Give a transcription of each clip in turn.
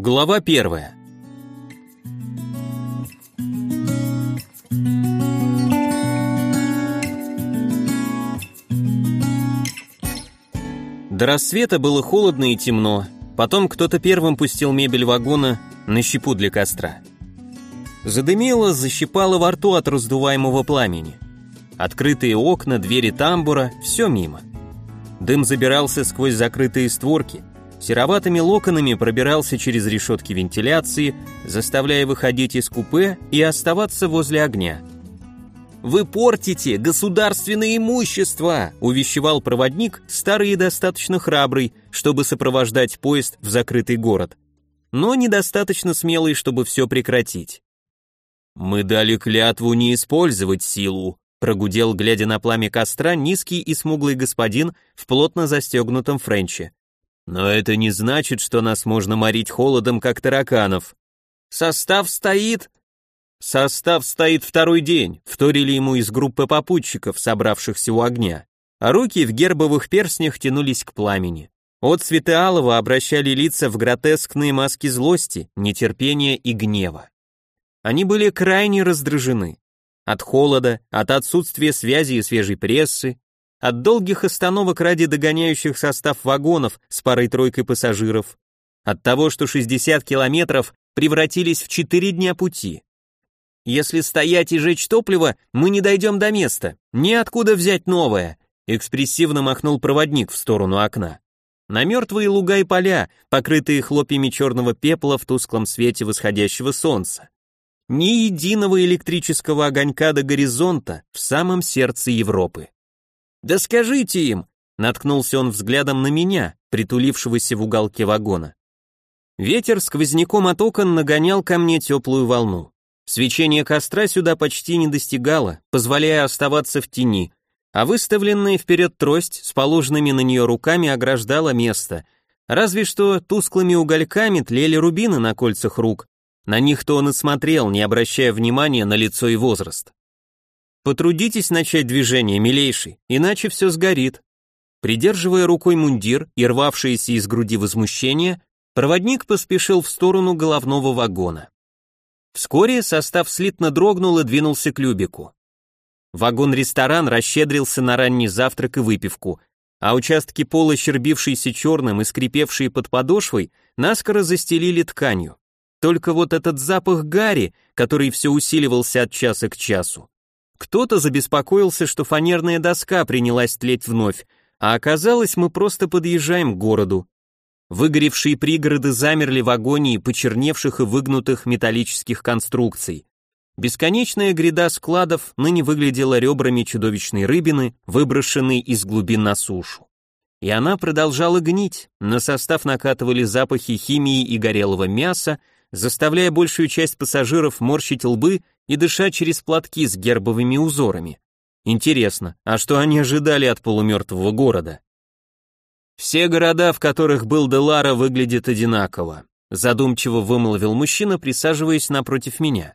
Глава первая. До рассвета было холодно и темно. Потом кто-то первым пустил мебель вагона на щепу для костра. Задымело, защипало во рту от раздуваемого пламени. Открытые окна, двери тамбура, все мимо. Дым забирался сквозь закрытые створки, сероватыми локонами пробирался через решетки вентиляции, заставляя выходить из купе и оставаться возле огня. «Вы портите государственное имущество!» – увещевал проводник, старый и достаточно храбрый, чтобы сопровождать поезд в закрытый город, но недостаточно смелый, чтобы все прекратить. «Мы дали клятву не использовать силу», прогудел, глядя на пламя костра, низкий и смуглый господин в плотно застегнутом френче. Но это не значит, что нас можно морить холодом, как тараканов. Состав стоит. Состав стоит второй день, вторили ему из группы попутчиков, собравшихся у огня. А руки в гербовых перстнях тянулись к пламени. От цветы алого обращали лица в гротескные маски злости, нетерпения и гнева. Они были крайне раздражены. От холода, от отсутствия связи и свежей прессы, от долгих остановок ради догоняющих состав вагонов с парой-тройкой пассажиров, от того, что 60 километров превратились в 4 дня пути. Если стоять и жечь топливо, мы не дойдем до места, неоткуда взять новое, экспрессивно махнул проводник в сторону окна. На мертвые луга и поля, покрытые хлопьями черного пепла в тусклом свете восходящего солнца. Ни единого электрического огонька до горизонта в самом сердце Европы. «Да скажите им!» — наткнулся он взглядом на меня, притулившегося в уголке вагона. Ветер сквозняком от окон нагонял ко мне теплую волну. Свечение костра сюда почти не достигало, позволяя оставаться в тени, а выставленная вперед трость с положенными на нее руками ограждала место, разве что тусклыми угольками тлели рубины на кольцах рук, на них-то он и смотрел, не обращая внимания на лицо и возраст. Потрудитесь начать движение, милейший, иначе все сгорит. Придерживая рукой мундир и рвавшееся из груди возмущение, проводник поспешил в сторону головного вагона. Вскоре состав слитно дрогнул и двинулся к Любику. Вагон-ресторан расщедрился на ранний завтрак и выпивку, а участки пола, щербившиеся черным и скрипевшие под подошвой, наскоро застелили тканью. Только вот этот запах гари, который все усиливался от часа к часу. Кто-то забеспокоился, что фанерная доска принялась тлеть вновь, а оказалось, мы просто подъезжаем к городу. Выгоревшие пригороды замерли в агонии почерневших и выгнутых металлических конструкций. Бесконечная гряда складов ныне выглядела ребрами чудовищной рыбины, выброшенной из глубин на сушу. И она продолжала гнить, на состав накатывали запахи химии и горелого мяса, заставляя большую часть пассажиров морщить лбы и дышать через платки с гербовыми узорами. Интересно, а что они ожидали от полумертвого города? Все города, в которых был Делара, выглядят одинаково, задумчиво вымолвил мужчина, присаживаясь напротив меня.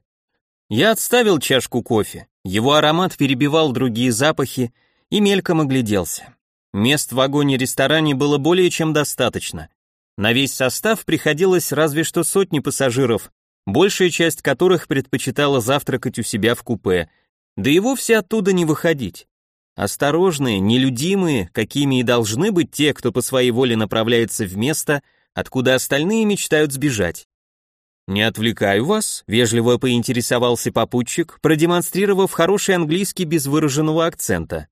Я отставил чашку кофе, его аромат перебивал другие запахи и мельком огляделся. Мест в вагоне-ресторане было более чем достаточно, на весь состав приходилось разве что сотни пассажиров, большая часть которых предпочитала завтракать у себя в купе, да и вовсе оттуда не выходить. Осторожные, нелюдимые, какими и должны быть те, кто по своей воле направляется в место, откуда остальные мечтают сбежать. «Не отвлекаю вас», — вежливо поинтересовался попутчик, продемонстрировав хороший английский без выраженного акцента.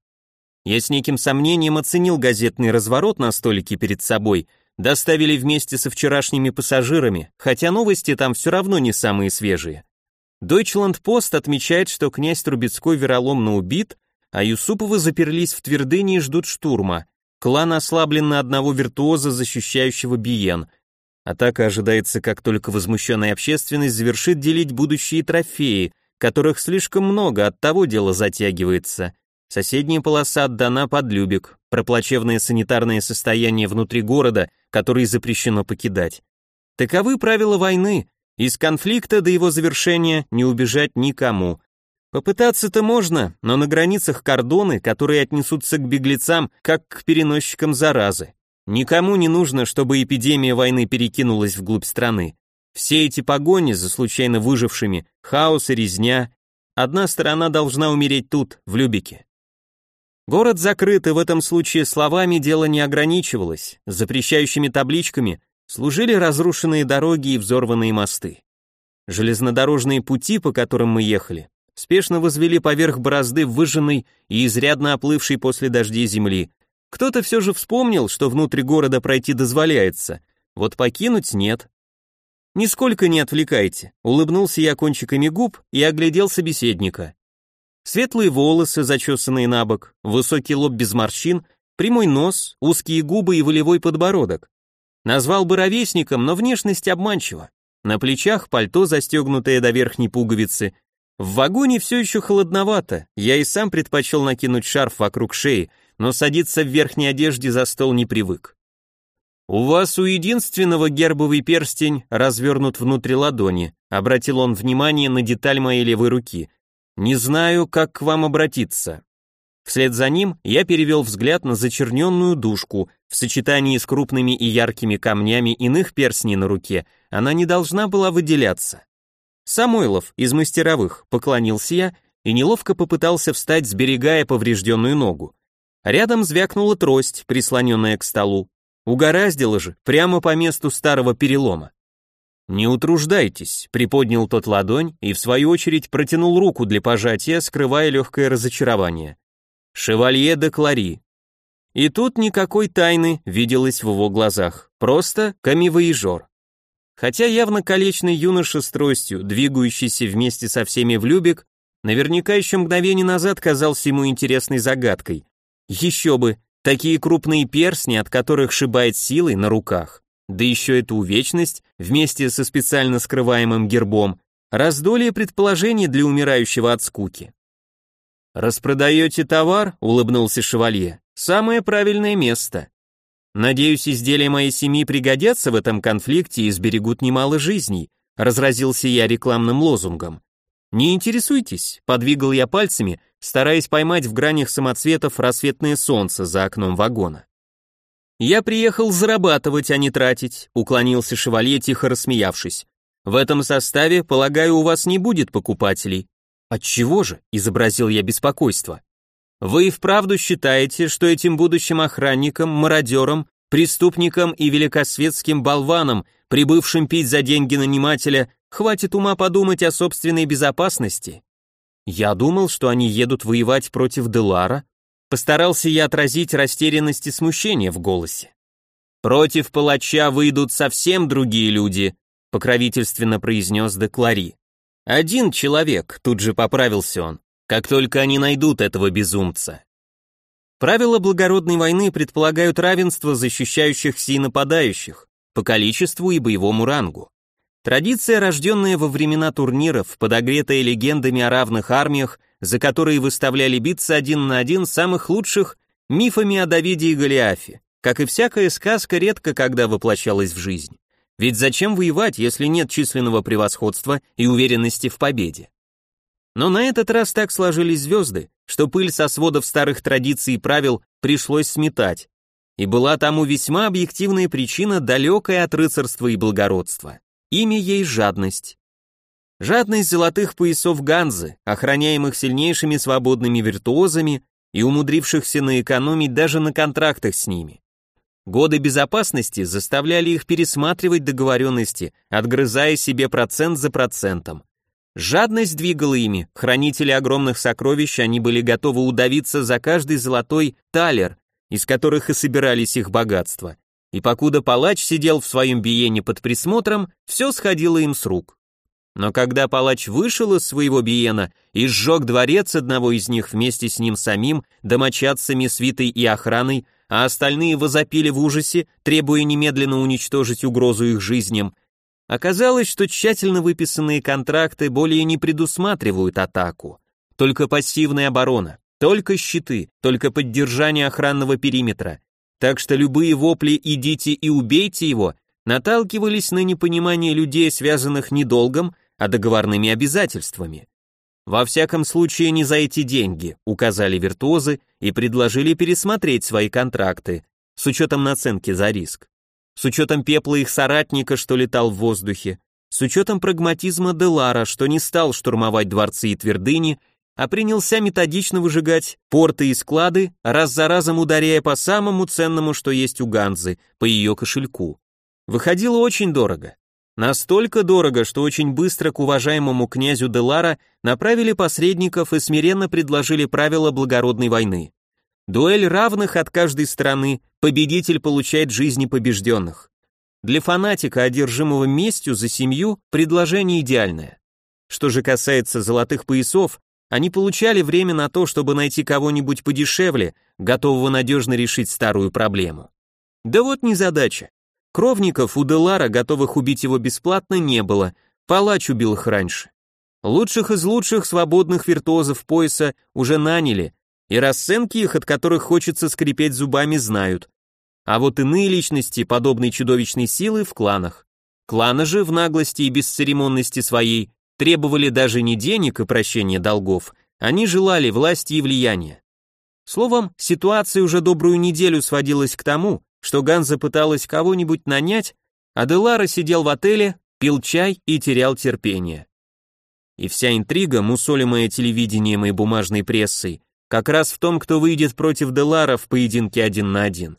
Я с неким сомнением оценил газетный разворот на столике перед собой — доставили вместе со вчерашними пассажирами, хотя новости там все равно не самые свежие. Deutschland Post отмечает, что князь Трубецкой вероломно убит, а Юсуповы заперлись в твердыне и ждут штурма. Клан ослаблен на одного виртуоза, защищающего Биен. Атака ожидается, как только возмущенная общественность завершит делить будущие трофеи, которых слишком много, от того дело затягивается. Соседняя полоса отдана под Любек, про плачевное санитарное состояние внутри города, который запрещено покидать. Таковы правила войны, из конфликта до его завершения не убежать никому. Попытаться-то можно, но на границах кордоны, которые отнесутся к беглецам, как к переносчикам заразы. Никому не нужно, чтобы эпидемия войны перекинулась вглубь страны. Все эти погони за случайно выжившими, хаос и резня, одна сторона должна умереть тут, в Любике. Город закрыт, и в этом случае словами дело не ограничивалось, запрещающими табличками служили разрушенные дороги и взорванные мосты. Железнодорожные пути, по которым мы ехали, спешно возвели поверх борозды выжженной и изрядно оплывшей после дождей земли. Кто-то все же вспомнил, что внутрь города пройти дозволяется, вот покинуть нет. «Нисколько не отвлекайте», — улыбнулся я кончиками губ и оглядел собеседника. Светлые волосы, зачесанные на бок, высокий лоб без морщин, прямой нос, узкие губы и волевой подбородок. Назвал бы ровесником, но внешность обманчива. На плечах пальто, застегнутое до верхней пуговицы. В вагоне все еще холодновато, я и сам предпочел накинуть шарф вокруг шеи, но садиться в верхней одежде за стол не привык. «У вас у единственного гербовый перстень развернут внутри ладони», обратил он внимание на деталь моей левой руки. «Не знаю, как к вам обратиться». Вслед за ним я перевел взгляд на зачерненную дужку, в сочетании с крупными и яркими камнями иных перстней на руке, она не должна была выделяться. Самойлов из мастеровых поклонился я и неловко попытался встать, сберегая поврежденную ногу. Рядом звякнула трость, прислоненная к столу. Угораздило же, прямо по месту старого перелома. «Не утруждайтесь», — приподнял тот ладонь и в свою очередь протянул руку для пожатия, скрывая легкое разочарование. «Шевалье де Клари». И тут никакой тайны виделось в его глазах, просто камивоежор. Хотя явно колечный юноша с тростью, двигающийся вместе со всеми в Любик, наверняка еще мгновение назад казался ему интересной загадкой. Еще бы, Такие крупные перстни, от которых шибает силой на руках. Да еще эта увечность, вместе со специально скрываемым гербом, раздолье предположений для умирающего от скуки. «Распродаете товар?» — улыбнулся шевалье. «Самое правильное место. Надеюсь, изделия моей семьи пригодятся в этом конфликте и сберегут немало жизней», — разразился я рекламным лозунгом. «Не интересуйтесь», — подвигал я пальцами, стараясь поймать в гранях самоцветов рассветное солнце за окном вагона. «Я приехал зарабатывать, а не тратить», — уклонился шевалье, тихо рассмеявшись. «В этом составе, полагаю, у вас не будет покупателей». «Отчего же?» — изобразил я беспокойство. «Вы и вправду считаете, что этим будущим охранникам, мародерам, преступникам и великосветским болванам, прибывшим пить за деньги нанимателя, хватит ума подумать о собственной безопасности?» Я думал, что они едут воевать против Делара. Постарался я отразить растерянность и смущение в голосе. Против палача выйдут совсем другие люди, покровительственно произнес Деклари. Один человек, тут же поправился он, как только они найдут этого безумца. Правила благородной войны предполагают равенство защищающихся и нападающих по количеству и боевому рангу. Традиция, рожденная во времена турниров, подогретая легендами о равных армиях, за которые выставляли биться один на один самых лучших мифами о Давиде и Голиафе, как и всякая сказка, редко когда воплощалась в жизнь. Ведь зачем воевать, если нет численного превосходства и уверенности в победе? Но на этот раз так сложились звезды, что пыль со сводов старых традиций и правил пришлось сметать. И была тому весьма объективная причина, далекая от рыцарства и благородства. Имя ей жадность. Жадность золотых поясов Ганзы, охраняемых сильнейшими свободными виртуозами и умудрившихся наэкономить даже на контрактах с ними. Годы безопасности заставляли их пересматривать договоренности, отгрызая себе процент за процентом. Жадность двигала ими, хранители огромных сокровищ, они были готовы удавиться за каждый золотой талер, из которых и собирались их богатства и покуда палач сидел в своем биене под присмотром, все сходило им с рук. Но когда палач вышел из своего биена и сжег дворец одного из них вместе с ним самим, домочадцами, свитой и охраной, а остальные возопили в ужасе, требуя немедленно уничтожить угрозу их жизням, оказалось, что тщательно выписанные контракты более не предусматривают атаку. Только пассивная оборона, только щиты, только поддержание охранного периметра, так что любые вопли «идите и убейте его» наталкивались на непонимание людей, связанных не долгом, а договорными обязательствами. Во всяком случае не за эти деньги, указали виртуозы и предложили пересмотреть свои контракты, с учетом наценки за риск, с учетом пепла их соратника, что летал в воздухе, с учетом прагматизма Делара, что не стал штурмовать дворцы и твердыни, а принялся методично выжигать порты и склады, раз за разом ударяя по самому ценному, что есть у Ганзы, по ее кошельку. Выходило очень дорого. Настолько дорого, что очень быстро к уважаемому князю Делара направили посредников и смиренно предложили правила благородной войны. Дуэль равных от каждой стороны, победитель получает жизни побежденных. Для фанатика, одержимого местью за семью, предложение идеальное. Что же касается золотых поясов, они получали время на то, чтобы найти кого-нибудь подешевле, готового надежно решить старую проблему. Да вот незадача. Кровников у Делара, готовых убить его бесплатно, не было, палач убил их раньше. Лучших из лучших свободных виртуозов пояса уже наняли, и расценки их, от которых хочется скрипеть зубами, знают. А вот иные личности подобной чудовищной силы в кланах. Кланы же в наглости и бесцеремонности своей требовали даже не денег и прощения долгов, они желали власти и влияния. Словом, ситуация уже добрую неделю сводилась к тому, что Ганза пыталась кого-нибудь нанять, а Делара сидел в отеле, пил чай и терял терпение. И вся интрига, мусолимая телевидением и бумажной прессой, как раз в том, кто выйдет против Делара в поединке один на один.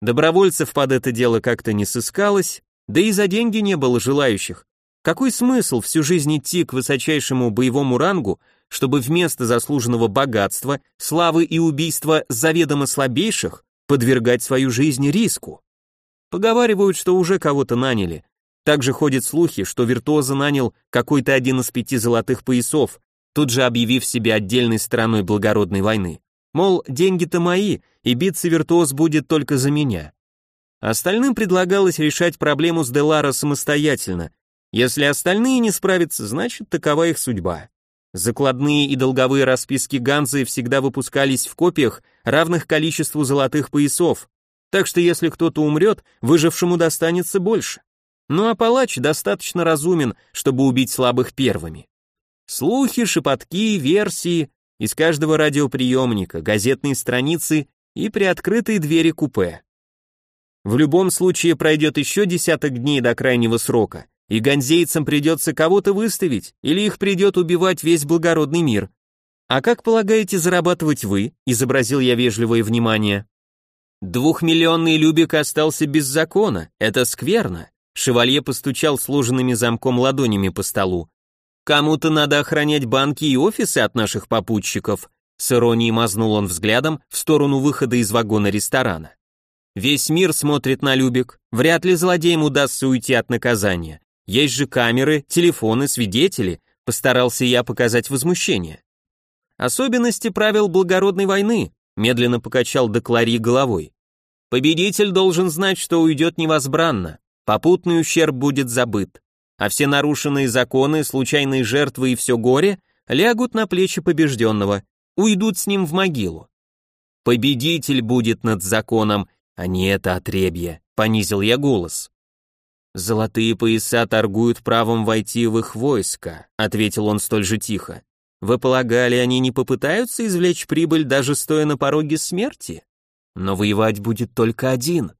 Добровольцев под это дело как-то не сыскалось, да и за деньги не было желающих. Какой смысл всю жизнь идти к высочайшему боевому рангу, чтобы вместо заслуженного богатства, славы и убийства заведомо слабейших подвергать свою жизнь риску? Поговаривают, что уже кого-то наняли. Также ходят слухи, что виртуоза нанял какой-то один из пяти золотых поясов, тут же объявив себя отдельной стороной благородной войны. Мол, деньги-то мои, и биться виртуоз будет только за меня. Остальным предлагалось решать проблему с Делара самостоятельно. Если остальные не справятся, значит, такова их судьба. Закладные и долговые расписки Ганзы всегда выпускались в копиях, равных количеству золотых поясов, так что если кто-то умрет, выжившему достанется больше. Ну а палач достаточно разумен, чтобы убить слабых первыми. Слухи, шепотки, версии из каждого радиоприемника, газетные страницы и приоткрытые двери купе. В любом случае пройдет еще десяток дней до крайнего срока, и ганзейцам придется кого-то выставить, или их придет убивать весь благородный мир. А как полагаете зарабатывать вы? изобразил я вежливое внимание. Двухмиллионный Любик остался без закона, это скверно. Шевалье постучал сложенными замком ладонями по столу. Кому-то надо охранять банки и офисы от наших попутчиков. С иронией мазнул он взглядом в сторону выхода из вагона ресторана. Весь мир смотрит на Любик. Вряд ли злодеям удастся уйти от наказания. Есть же камеры, телефоны, свидетели. Постарался я показать возмущение. Особенности правил благородной войны, медленно покачал Деклари головой. Победитель должен знать, что уйдет невозбранно. Попутный ущерб будет забыт а все нарушенные законы, случайные жертвы и все горе лягут на плечи побежденного, уйдут с ним в могилу. Победитель будет над законом, а не это отребье, понизил я голос. Золотые пояса торгуют правом войти в их войско, ответил он столь же тихо. Вы полагали, они не попытаются извлечь прибыль даже стоя на пороге смерти? Но воевать будет только один.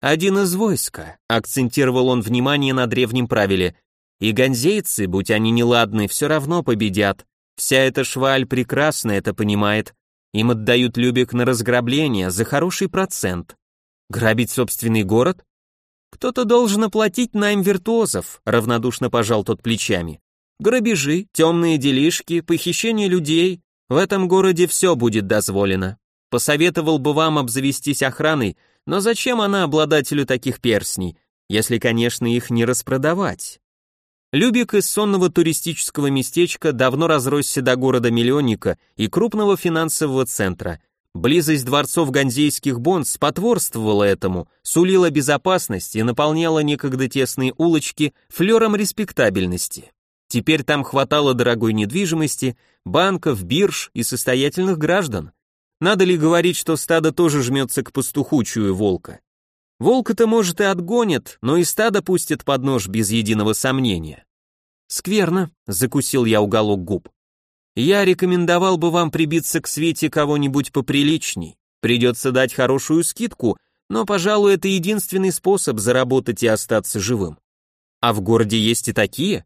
Один из войска, акцентировал он внимание на древнем правиле. И ганзейцы, будь они неладны, все равно победят. Вся эта шваль прекрасно это понимает. Им отдают Любек на разграбление за хороший процент. Грабить собственный город? Кто-то должен оплатить найм виртуозов, равнодушно пожал тот плечами. Грабежи, темные делишки, похищение людей. В этом городе все будет дозволено. Посоветовал бы вам обзавестись охраной, но зачем она обладателю таких перстней, если, конечно, их не распродавать? Любик из сонного туристического местечка давно разросся до города-миллионника и крупного финансового центра. Близость дворцов ганзейских бонд спотворствовала этому, сулила безопасность и наполняла некогда тесные улочки флером респектабельности. Теперь там хватало дорогой недвижимости, банков, бирж и состоятельных граждан. Надо ли говорить, что стадо тоже жмется к пастуху, чуя волка? Волка-то, может, и отгонит, но и стадо пустит под нож без единого сомнения. Скверно, закусил я уголок губ. Я рекомендовал бы вам прибиться к свете кого-нибудь поприличней. Придется дать хорошую скидку, но, пожалуй, это единственный способ заработать и остаться живым. А в городе есть и такие?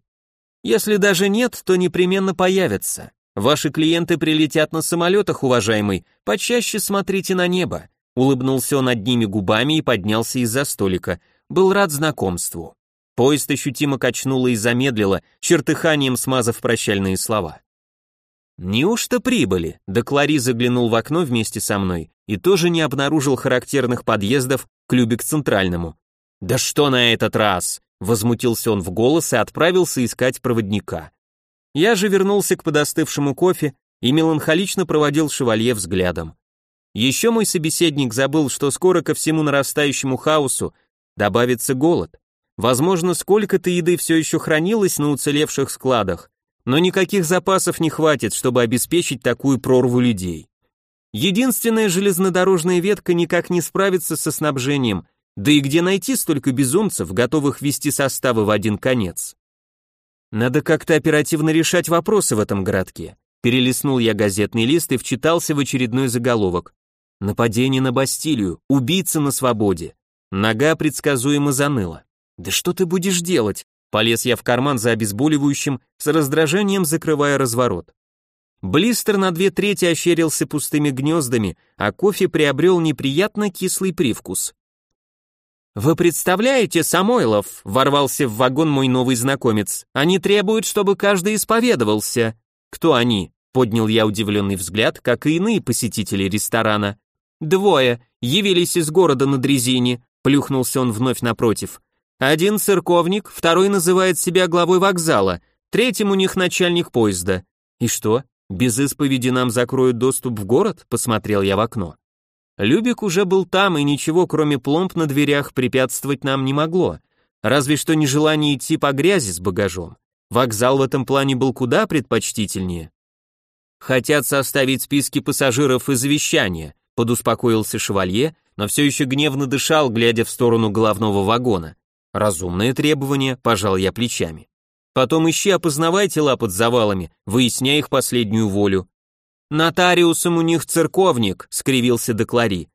Если даже нет, то непременно появятся. Ваши клиенты прилетят на самолетах, уважаемый, почаще смотрите на небо. Улыбнулся он одними губами и поднялся из-за столика. Был рад знакомству. Поезд ощутимо качнуло и замедлило, чертыханием смазав прощальные слова. Неужто прибыли? Деклари заглянул в окно вместе со мной и тоже не обнаружил характерных подъездов к Любек-Центральному. Да что на этот раз? Возмутился он в голос и отправился искать проводника. Я же вернулся к подостывшему кофе и меланхолично проводил шевалье взглядом. Еще мой собеседник забыл, что скоро ко всему нарастающему хаосу добавится голод. Возможно, сколько-то еды все еще хранилось на уцелевших складах, но никаких запасов не хватит, чтобы обеспечить такую прорву людей. Единственная железнодорожная ветка никак не справится со снабжением, да и где найти столько безумцев, готовых вести составы в один конец? Надо как-то оперативно решать вопросы в этом городке. Перелистнул я газетный лист и вчитался в очередной заголовок. Нападение на Бастилию, убийца на свободе. Нога предсказуемо заныла. Да что ты будешь делать? Полез я в карман за обезболивающим, с раздражением закрывая разворот. Блистер на две трети ощерился пустыми гнездами, а кофе приобрел неприятно кислый привкус. «Вы представляете, Самойлов?» — ворвался в вагон мой новый знакомец. «Они требуют, чтобы каждый исповедовался». «Кто они?» — поднял я удивленный взгляд, как и иные посетители ресторана. Двое явились из города на дрезине, плюхнулся он вновь напротив. Один церковник, второй называет себя главой вокзала, третьим у них начальник поезда. И что, без исповеди нам закроют доступ в город? Посмотрел я в окно. Любик уже был там, и ничего, кроме пломб на дверях, препятствовать нам не могло. Разве что нежелание идти по грязи с багажом. Вокзал в этом плане был куда предпочтительнее. Хотят составить списки пассажиров и завещания, подуспокоился шевалье, но все еще гневно дышал, глядя в сторону головного вагона. Разумное требование, пожал я плечами. Потом ищи опознавай тела под завалами, выясняй их последнюю волю. Нотариусом у них церковник, скривился Деклари.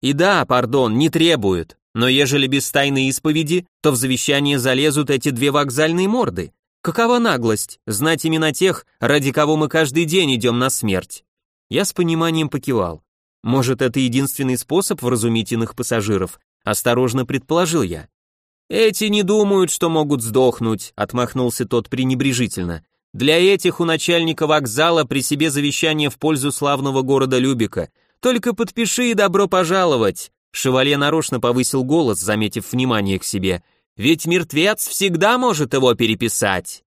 И да, пардон, не требуют, но ежели без тайной исповеди, то в завещание залезут эти две вокзальные морды. Какова наглость, знать имена тех, ради кого мы каждый день идем на смерть. Я с пониманием покивал. Может, это единственный способ вразумить иных пассажиров? Осторожно предположил я. Эти не думают, что могут сдохнуть, отмахнулся тот пренебрежительно. Для этих у начальника вокзала при себе завещание в пользу славного города Любика. Только подпиши и добро пожаловать. Шевалье нарочно повысил голос, заметив внимание к себе. Ведь мертвец всегда может его переписать.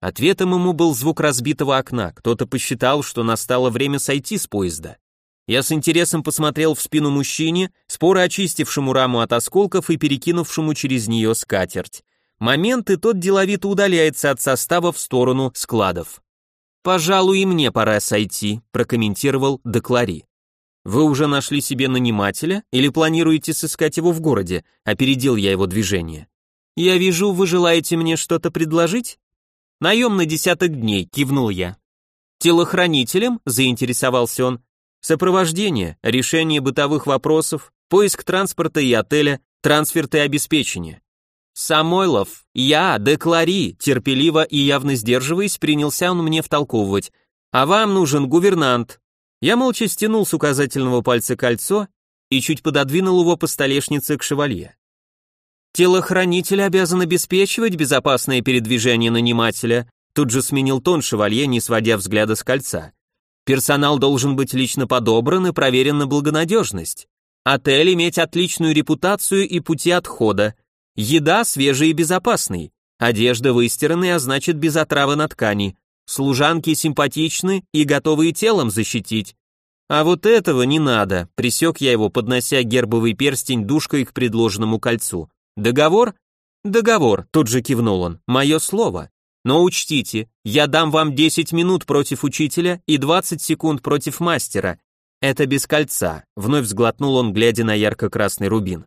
Ответом ему был звук разбитого окна. Кто-то посчитал, что настало время сойти с поезда. Я с интересом посмотрел в спину мужчине, споро очистившему раму от осколков и перекинувшему через нее скатерть. Момент, и тот деловито удаляется от состава в сторону складов. «Пожалуй, и мне пора сойти», — прокомментировал Деклари. «Вы уже нашли себе нанимателя или планируете сыскать его в городе?» — опередил я его движение. «Я вижу, вы желаете мне что-то предложить?» «Наем на десяток дней», — кивнул я. «Телохранителем?» — заинтересовался он. Сопровождение, решение бытовых вопросов, поиск транспорта и отеля, трансферты и обеспечение. Самойлов, я, деклари, терпеливо и явно сдерживаясь, принялся он мне втолковывать. А вам нужен гувернант. Я молча стянул с указательного пальца кольцо и чуть пододвинул его по столешнице к шевалье. Телохранитель обязан обеспечивать безопасное передвижение нанимателя, тут же сменил тон шевалье, не сводя взгляда с кольца. Персонал должен быть лично подобран и проверен на благонадежность. Отель иметь отличную репутацию и пути отхода. Еда свежая и безопасной. Одежда выстиранная, а значит без отравы на ткани. Служанки симпатичны и готовы телом защитить. А вот этого не надо, присек я его, поднося гербовый перстень душкой к предложенному кольцу. Договор? Договор, тут же кивнул он. Мое слово. Но учтите, я дам вам 10 минут против учителя и 20 секунд против мастера. Это без кольца, вновь взглотнул он, глядя на ярко-красный рубин.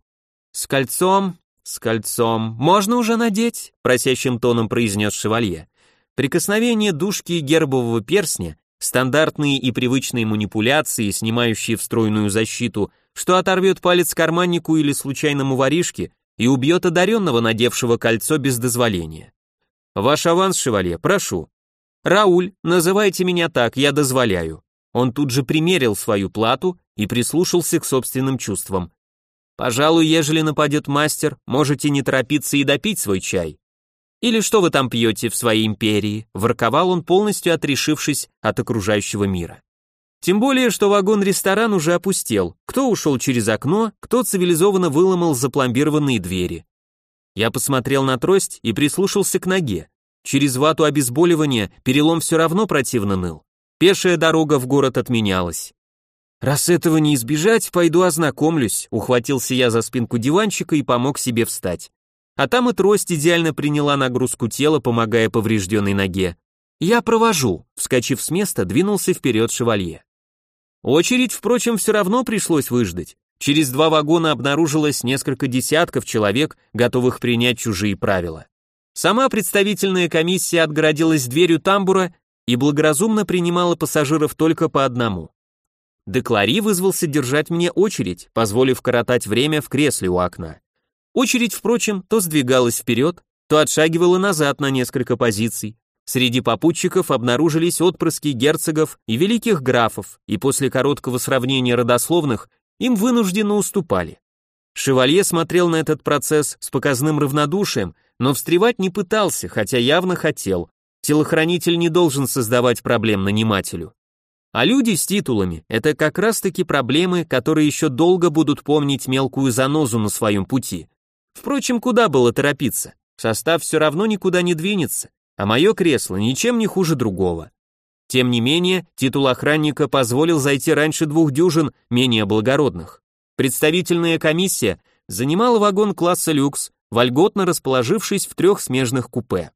С кольцом, с кольцом, можно уже надеть, просящим тоном произнес шевалье. Прикосновение дужки гербового перстня, стандартные и привычные манипуляции, снимающие встроенную защиту, что оторвет палец карманнику или случайному воришке, и убьет одаренного, надевшего кольцо без дозволения. Ваш аванс, шевалье, прошу. Рауль, называйте меня так, я дозволяю. Он тут же примерил свою плату и прислушался к собственным чувствам. Пожалуй, ежели нападет мастер, можете не торопиться и допить свой чай. Или что вы там пьете в своей империи? Ворковал он, полностью отрешившись от окружающего мира. Тем более, что вагон-ресторан уже опустел. Кто ушел через окно, кто цивилизованно выломал запломбированные двери. Я посмотрел на трость и прислушался к ноге. Через вату обезболивания перелом все равно противно ныл. Пешая дорога в город отменялась. Раз этого не избежать, пойду ознакомлюсь, ухватился я за спинку диванчика и помог себе встать. А там и трость идеально приняла нагрузку тела, помогая поврежденной ноге. Я провожу, вскочив с места, двинулся вперед шевалье. Очередь, впрочем, все равно пришлось выждать. Через два вагона обнаружилось несколько десятков человек, готовых принять чужие правила. Сама представительная комиссия отгородилась дверью тамбура и благоразумно принимала пассажиров только по одному. Деклари вызвался держать мне очередь, позволив коротать время в кресле у окна. Очередь, впрочем, то сдвигалась вперед, то отшагивала назад на несколько позиций, Среди попутчиков обнаружились отпрыски герцогов и великих графов, и после короткого сравнения родословных им вынужденно уступали. Шевалье смотрел на этот процесс с показным равнодушием, но встревать не пытался, хотя явно хотел. Телохранитель не должен создавать проблем нанимателю. А люди с титулами – это как раз-таки проблемы, которые еще долго будут помнить мелкую занозу на своем пути. Впрочем, куда было торопиться? Состав все равно никуда не двинется, а мое кресло ничем не хуже другого. Тем не менее, титул охранника позволил зайти раньше двух дюжин менее благородных. Представительная комиссия занимала вагон класса люкс, вольготно расположившись в трех смежных купе.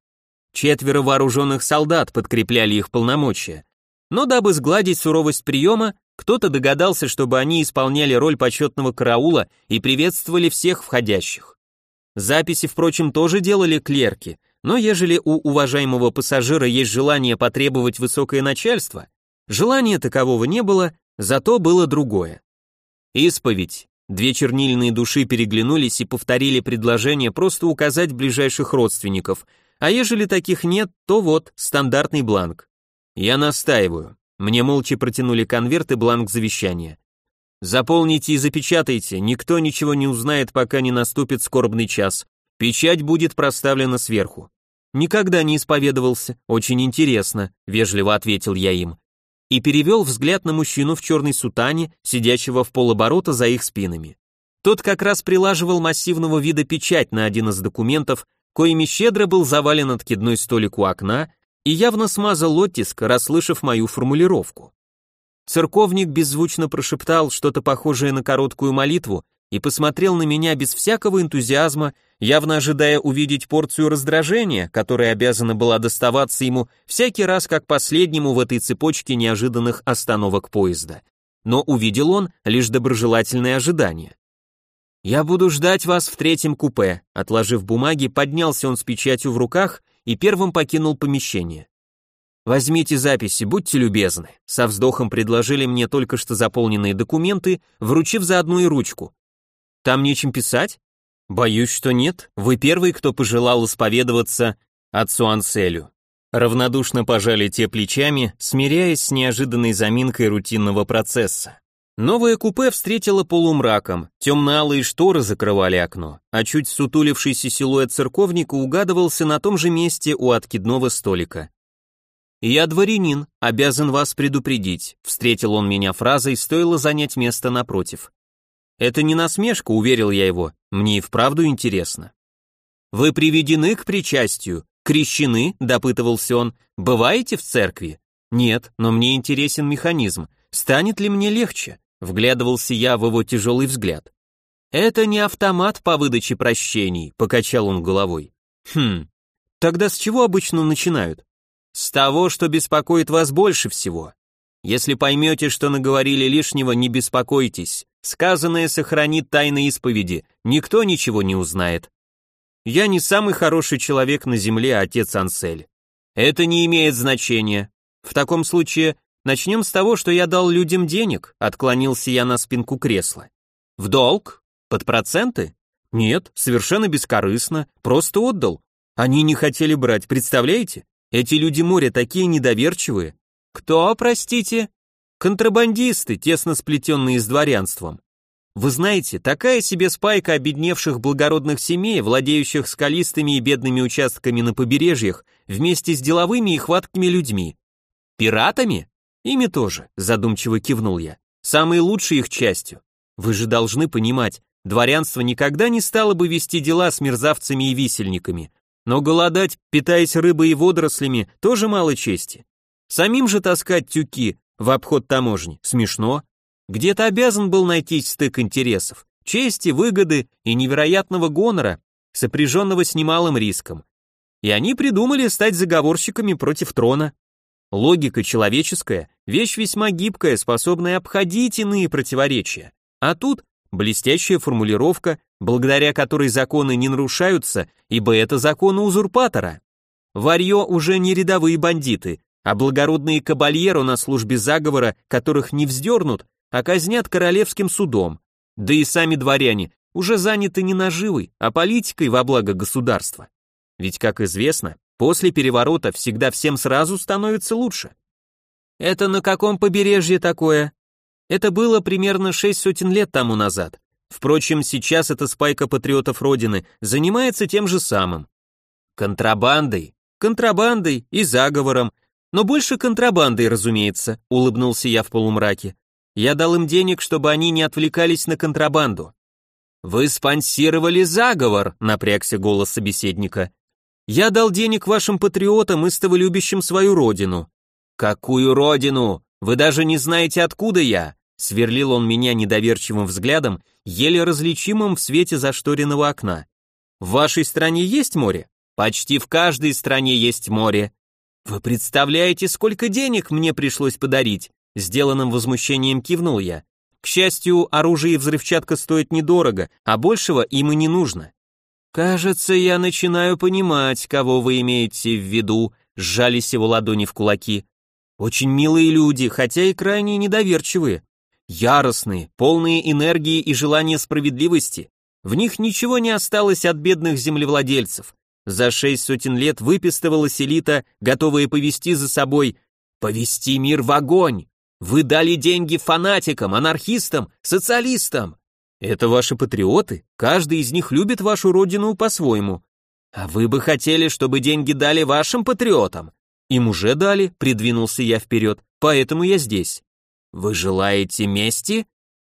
Четверо вооруженных солдат подкрепляли их полномочия. Но дабы сгладить суровость приема, кто-то догадался, чтобы они исполняли роль почетного караула и приветствовали всех входящих. Записи, впрочем, тоже делали клерки, но ежели у уважаемого пассажира есть желание потребовать высокое начальство, желания такового не было, зато было другое. Исповедь. Две чернильные души переглянулись и повторили предложение просто указать ближайших родственников, а ежели таких нет, то вот, стандартный бланк. Я настаиваю. Мне молча протянули конверт и бланк завещания. Заполните и запечатайте, никто ничего не узнает, пока не наступит скорбный час. Печать будет проставлена сверху. Никогда не исповедовался, очень интересно, вежливо ответил я им. И перевел взгляд на мужчину в черной сутане, сидящего в полоборота за их спинами. Тот как раз прилаживал массивного вида печать на один из документов, коими щедро был завален откидной столик у окна и явно смазал оттиск, расслышав мою формулировку. Церковник беззвучно прошептал что-то похожее на короткую молитву и посмотрел на меня без всякого энтузиазма, явно ожидая увидеть порцию раздражения, которая обязана была доставаться ему всякий раз как последнему в этой цепочке неожиданных остановок поезда. Но увидел он лишь доброжелательное ожидание. «Я буду ждать вас в третьем купе», отложив бумаги, поднялся он с печатью в руках и первым покинул помещение. «Возьмите записи, будьте любезны», со вздохом предложили мне только что заполненные документы, вручив заодно и ручку. Там нечем писать? Боюсь, что нет. Вы первый, кто пожелал исповедоваться отцу Анселю. Равнодушно пожали те плечами, смиряясь с неожиданной заминкой рутинного процесса. Новое купе встретило полумраком, темно-алые шторы закрывали окно, а чуть сутулившийся силуэт церковника угадывался на том же месте у откидного столика. «Я дворянин, обязан вас предупредить», встретил он меня фразой, стоило занять место напротив. Это не насмешка, уверил я его, мне и вправду интересно. Вы приведены к причастию, крещены, допытывался он, бываете в церкви? Нет, но мне интересен механизм, станет ли мне легче? Вглядывался я в его тяжелый взгляд. Это не автомат по выдаче прощений, покачал он головой. Хм, тогда с чего обычно начинают? С того, что беспокоит вас больше всего. Если поймете, что наговорили лишнего, не беспокойтесь. Сказанное сохранит тайны исповеди, никто ничего не узнает. Я не самый хороший человек на земле, отец Ансель. Это не имеет значения. В таком случае начнем с того, что я дал людям денег, отклонился я на спинку кресла. В долг? Под проценты? Нет, совершенно бескорыстно, просто отдал. Они не хотели брать, представляете? Эти люди моря такие недоверчивые. Кто, простите? Контрабандисты, тесно сплетенные с дворянством. Вы знаете, такая себе спайка обедневших благородных семей, владеющих скалистыми и бедными участками на побережьях, вместе с деловыми и хваткими людьми. Пиратами? Ими тоже, задумчиво кивнул я. Самой лучшей их частью. Вы же должны понимать, дворянство никогда не стало бы вести дела с мерзавцами и висельниками, но голодать, питаясь рыбой и водорослями, тоже мало чести. Самим же таскать тюки в обход таможни смешно. Где-то обязан был найтись стык интересов, чести, выгоды и невероятного гонора, сопряженного с немалым риском. И они придумали стать заговорщиками против трона. Логика человеческая – вещь весьма гибкая, способная обходить иные противоречия. А тут блестящая формулировка, благодаря которой законы не нарушаются, ибо это законы узурпатора. Варьё уже не рядовые бандиты, а благородные кабальеро на службе заговора, которых не вздернут, а казнят королевским судом. Да и сами дворяне уже заняты не наживой, а политикой во благо государства. Ведь, как известно, после переворота всегда всем сразу становится лучше. Это на каком побережье такое? Это было примерно шесть сотен лет тому назад. Впрочем, сейчас эта спайка патриотов Родины занимается тем же самым. Контрабандой, контрабандой и заговором, но больше контрабандой, разумеется, улыбнулся я в полумраке. Я дал им денег, чтобы они не отвлекались на контрабанду. Вы спонсировали заговор, напрягся голос собеседника. Я дал денег вашим патриотам, истово любящим свою родину. Какую родину? Вы даже не знаете, откуда я. Сверлил он меня недоверчивым взглядом, еле различимым в свете зашторенного окна. В вашей стране есть море? Почти в каждой стране есть море. Вы представляете, сколько денег мне пришлось подарить? Сделанным возмущением кивнул я. К счастью, оружие и взрывчатка стоят недорого, а большего им и не нужно. Кажется, я начинаю понимать, кого вы имеете в виду, сжались его ладони в кулаки. Очень милые люди, хотя и крайне недоверчивые яростные, полные энергии и желания справедливости. В них ничего не осталось от бедных землевладельцев. За шесть сотен лет выпистывалась элита, готовая повести за собой, повести мир в огонь. Вы дали деньги фанатикам, анархистам, социалистам. Это ваши патриоты, каждый из них любит вашу родину по-своему. А вы бы хотели, чтобы деньги дали вашим патриотам? Им уже дали, придвинулся я вперед, поэтому я здесь. Вы желаете мести?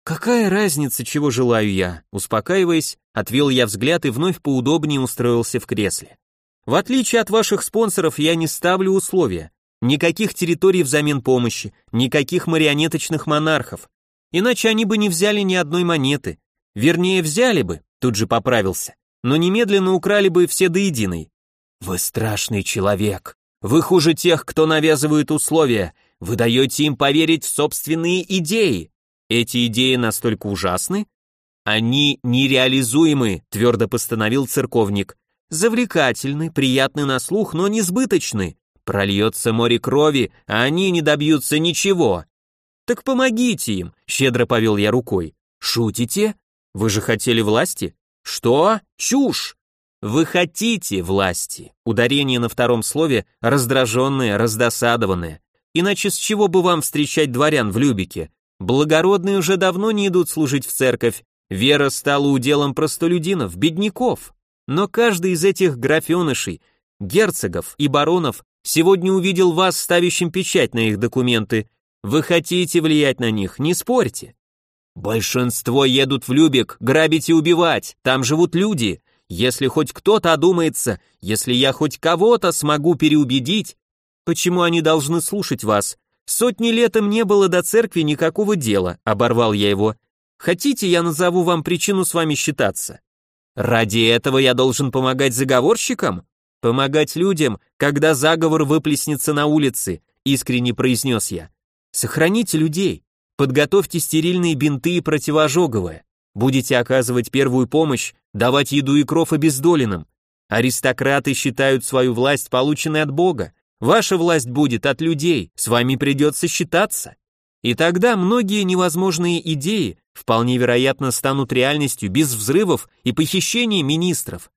Какая разница, чего желаю я? Успокаиваясь, отвел я взгляд и вновь поудобнее устроился в кресле. В отличие от ваших спонсоров, я не ставлю условия. Никаких территорий взамен помощи, никаких марионеточных монархов. Иначе они бы не взяли ни одной монеты. Вернее, взяли бы, тут же поправился, но немедленно украли бы все до единой. Вы страшный человек. Вы хуже тех, кто навязывает условия. Вы даете им поверить в собственные идеи. Эти идеи настолько ужасны? Они нереализуемы, твердо постановил церковник. Завлекательны, приятны на слух, но несбыточны. Прольется море крови, а они не добьются ничего. Так помогите им, щедро повел я рукой. Шутите? Вы же хотели власти? Что? Чушь! Вы хотите власти. Ударение на втором слове раздраженное, раздосадованное. Иначе с чего бы вам встречать дворян в Любике? Благородные уже давно не идут служить в церковь, вера стала уделом простолюдинов, бедняков. Но каждый из этих графенышей, герцогов и баронов сегодня увидел вас ставящим печать на их документы. Вы хотите влиять на них, не спорьте. Большинство едут в Любик грабить и убивать, там живут люди. Если хоть кто-то одумается, если я хоть кого-то смогу переубедить, Почему они должны слушать вас? Сотни лет им не было до церкви никакого дела, оборвал я его. Хотите, я назову вам причину с вами считаться? Ради этого я должен помогать заговорщикам? Помогать людям, когда заговор выплеснется на улице, искренне произнес я. Сохраните людей, подготовьте стерильные бинты и противожоговое. Будете оказывать первую помощь, давать еду и кров обездоленным. Аристократы считают свою власть полученной от Бога, Ваша власть будет от людей, с вами придется считаться. И тогда многие невозможные идеи вполне вероятно станут реальностью без взрывов и похищения министров.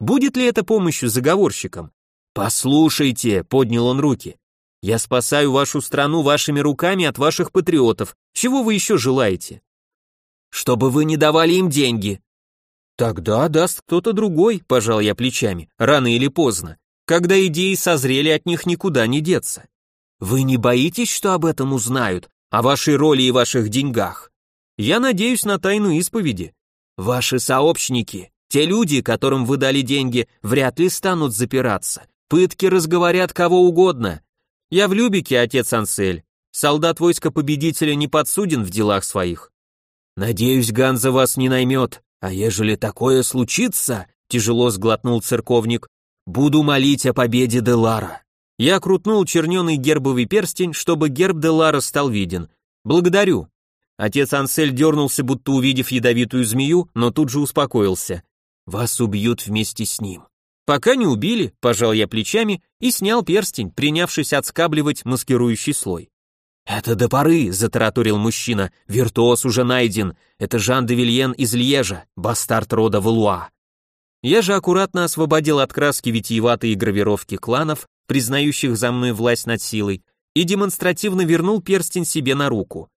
Будет ли это помощью заговорщикам? Послушайте, поднял он руки. Я спасаю вашу страну вашими руками от ваших патриотов. Чего вы еще желаете? Чтобы вы не давали им деньги. Тогда даст кто-то другой, пожал я плечами, рано или поздно. Когда идеи созрели, от них никуда не деться. Вы не боитесь, что об этом узнают? о вашей роли и ваших деньгах. Я надеюсь на тайну исповеди. Ваши сообщники, те люди, которым вы дали деньги, вряд ли станут запираться. Пытки разговорят кого угодно. Я в Любике, отец Ансель. Солдат войска победителя не подсуден в делах своих. Надеюсь, Ганза вас не наймет, а ежели такое случится, тяжело сглотнул церковник, буду молить о победе Делара. Я крутнул черненый гербовый перстень, чтобы герб Делара стал виден. «Благодарю». Отец Ансель дернулся, будто увидев ядовитую змею, но тут же успокоился. «Вас убьют вместе с ним». «Пока не убили», — пожал я плечами и снял перстень, принявшись отскабливать маскирующий слой. «Это до поры», — затараторил мужчина, — «виртуоз уже найден. Это Жан де Вильен из Льежа, бастард рода Валуа». Я же аккуратно освободил от краски витиеватые гравировки кланов признающих за мной власть над силой, и демонстративно вернул перстень себе на руку.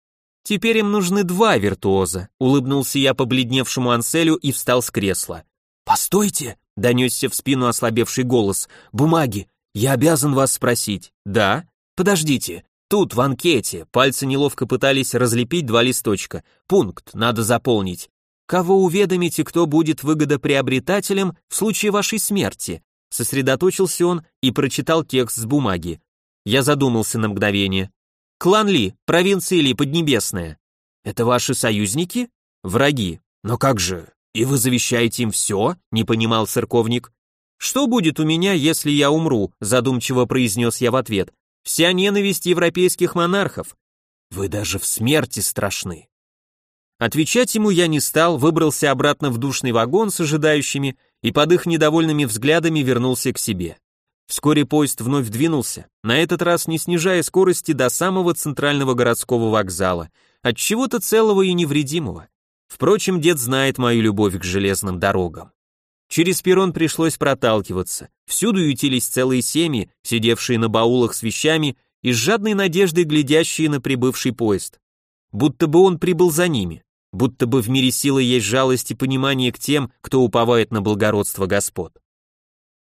Теперь им нужны два виртуоза, улыбнулся я побледневшему Анселю и встал с кресла. Постойте, донесся в спину ослабевший голос. Бумаги, я обязан вас спросить. Да? Подождите. Тут в анкете пальцы неловко пытались разлепить два листочка. Пункт надо заполнить. Кого уведомите, кто будет выгодоприобретателем в случае вашей смерти? Сосредоточился он и прочитал текст с бумаги. Я задумался на мгновение. Клан Ли, провинция Ли, Поднебесная. Это ваши союзники? Враги. Но как же? И вы завещаете им все? Не понимал церковник. Что будет у меня, если я умру? Задумчиво произнес я в ответ. Вся ненависть европейских монархов. Вы даже в смерти страшны. Отвечать ему я не стал, выбрался обратно в душный вагон с ожидающими и под их недовольными взглядами вернулся к себе. Вскоре поезд вновь двинулся, на этот раз не снижая скорости до самого центрального городского вокзала, от чего-то целого и невредимого. Впрочем, дед знает мою любовь к железным дорогам. Через перрон пришлось проталкиваться. Всюду ютились целые семьи, сидевшие на баулах с вещами и с жадной надеждой глядящие на прибывший поезд. Будто бы он прибыл за ними будто бы в мире силы есть жалость и понимание к тем, кто уповает на благородство господ.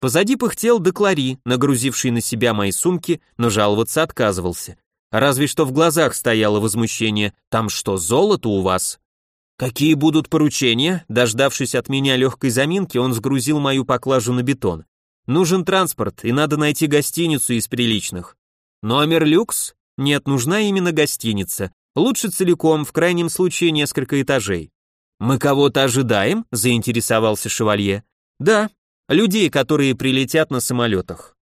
Позади пыхтел Деклари, нагрузивший на себя мои сумки, но жаловаться отказывался. Разве что в глазах стояло возмущение «Там что, золото у вас?» «Какие будут поручения?» Дождавшись от меня легкой заминки, он сгрузил мою поклажу на бетон. «Нужен транспорт, и надо найти гостиницу из приличных». «Номер люкс?» «Нет, нужна именно гостиница. Лучше целиком, в крайнем случае несколько этажей. Мы кого-то ожидаем? заинтересовался шевалье. Да, людей, которые прилетят на самолетах.